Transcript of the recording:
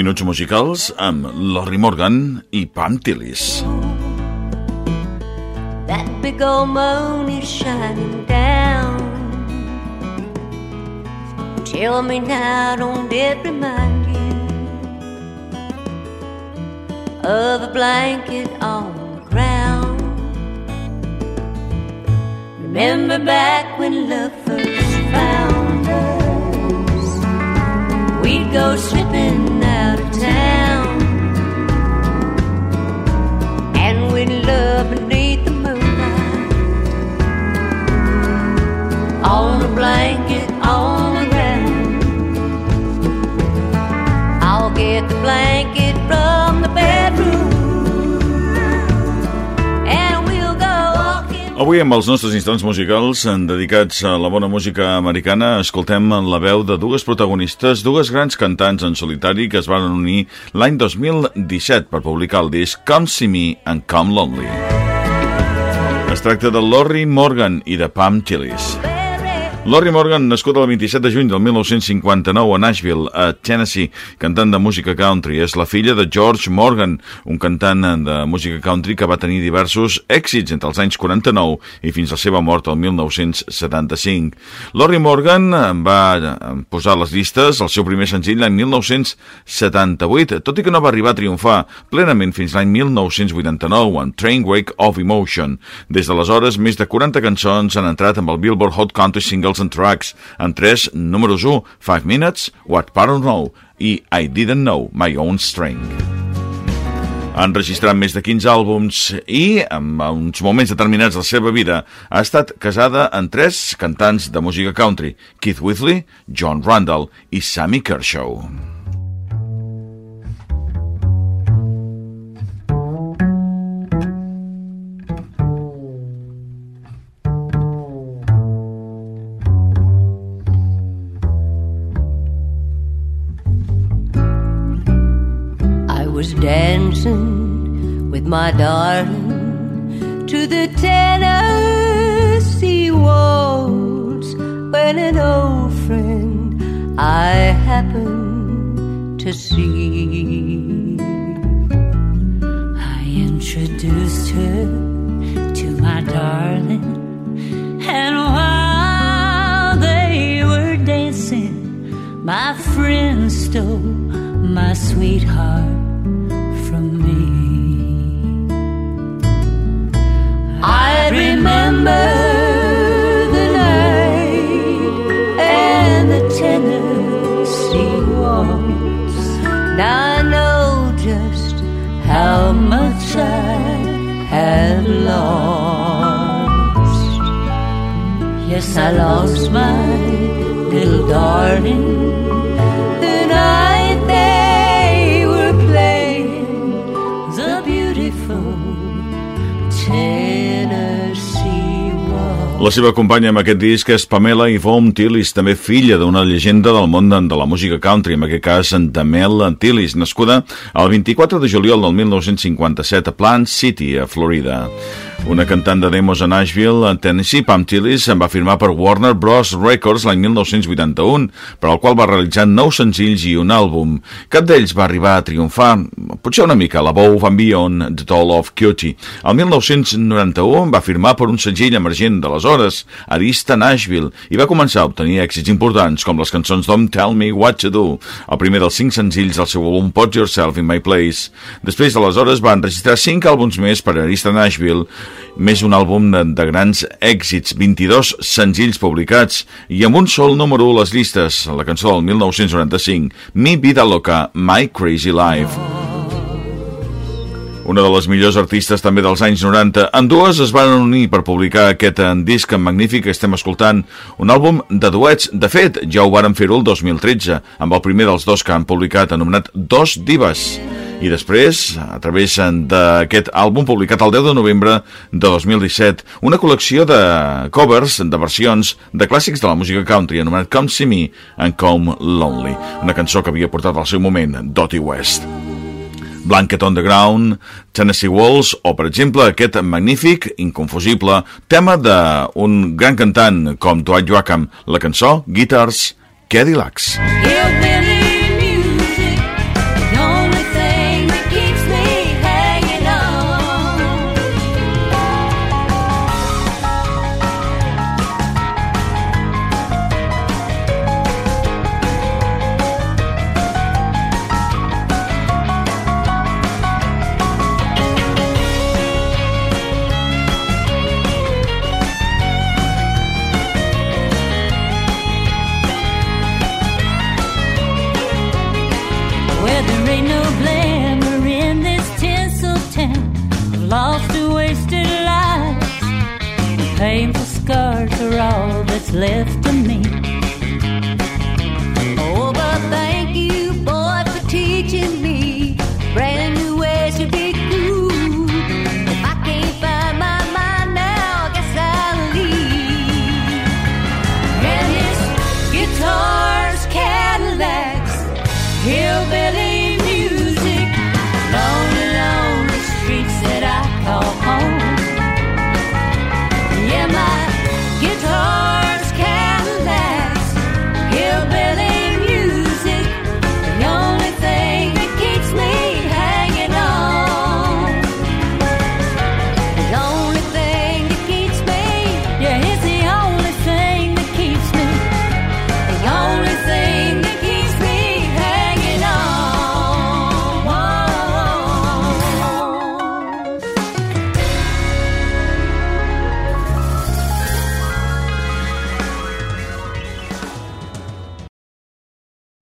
Minuts musicals amb Lorrie Morgan i Pam Tillis. That big old moon is shining down. Tell me now, don't it remind you Of a blanket on the ground? Remember back when love first found us. We'd go slipping town and we love beneath the moonlight on a blanket on the ground. I'll get the blanket Avui amb els nostres instants musicals dedicats a la bona música americana escoltem la veu de dues protagonistes, dues grans cantants en solitari que es van unir l'any 2017 per publicar el disc Come See Me and Come Lonely. Es tracta de Lori Morgan i de Pam Tillis. Lori Morgan, nascut el 27 de juny del 1959 a Nashville, a Tennessee, cantant de música country. És la filla de George Morgan, un cantant de música country que va tenir diversos èxits entre els anys 49 i fins a la seva mort el 1975. Lori Morgan va posar les llistes el seu primer senzill l'any 1978, tot i que no va arribar a triomfar plenament fins l'any 1989 amb Trainwreck of Emotion. Des d'aleshores, més de 40 cançons han entrat amb el Billboard Hot Country Single Singles and Tracks, amb tres números 1, 5 Minutes, What of Know i I Didn't Know My Own Strength. Han registrat més de 15 àlbums i, en uns moments determinats de la seva vida, ha estat casada amb tres cantants de música country, Keith Whitley, John Randall i Sammy Kershaw. Was dancing with my darling to the Tennessee waltz when an old friend I happened to see. I introduced her to my darling, and while they were dancing, my friend stole my sweetheart remember the night and the Tennessee waltz. Now I know just how much I have lost. Yes, I lost my little darling La seva companya amb aquest disc és Pamela Yvonne Tillis, també filla d'una llegenda del món de la música country, en aquest cas de Mel Tillis, nascuda el 24 de juliol del 1957 a Plant City, a Florida. Una cantant de demos a Nashville, a Tennessee, Pam Tillis, en va firmar per Warner Bros. Records l'any 1981, per al qual va realitzar nou senzills i un àlbum. Cap d'ells va arribar a triomfar, potser una mica, la Bow Van Beyond, The Toll of Cutie. El 1991 va firmar per un senzill emergent d'aleshores, Arista Nashville, i va començar a obtenir èxits importants, com les cançons Don't Tell Me What to Do, el primer dels cinc senzills del seu àlbum Put Yourself in My Place. Després d'aleshores va enregistrar cinc àlbums més per Arista Nashville, més un àlbum de, de grans èxits, 22 senzills publicats i amb un sol número 1 les llistes, la cançó del 1995, Mi Vida Loca, My Crazy Life. Una de les millors artistes també dels anys 90. En dues es van unir per publicar aquest disc magnífic que estem escoltant, un àlbum de duets. De fet, ja ho varen fer-ho el 2013, amb el primer dels dos que han publicat, anomenat Dos Divas i després, a través d'aquest àlbum publicat el 10 de novembre de 2017, una col·lecció de covers, de versions de clàssics de la música country anomenat Come See Me and Come Lonely, una cançó que havia portat al seu moment Dottie West. Blanket on the Ground, Tennessee Walls o, per exemple, aquest magnífic, inconfusible tema d'un gran cantant com Dwight Joachim, la cançó Guitars Cadillacs. Yeah, lost to wasted lives. Painful scars are all that's left of me.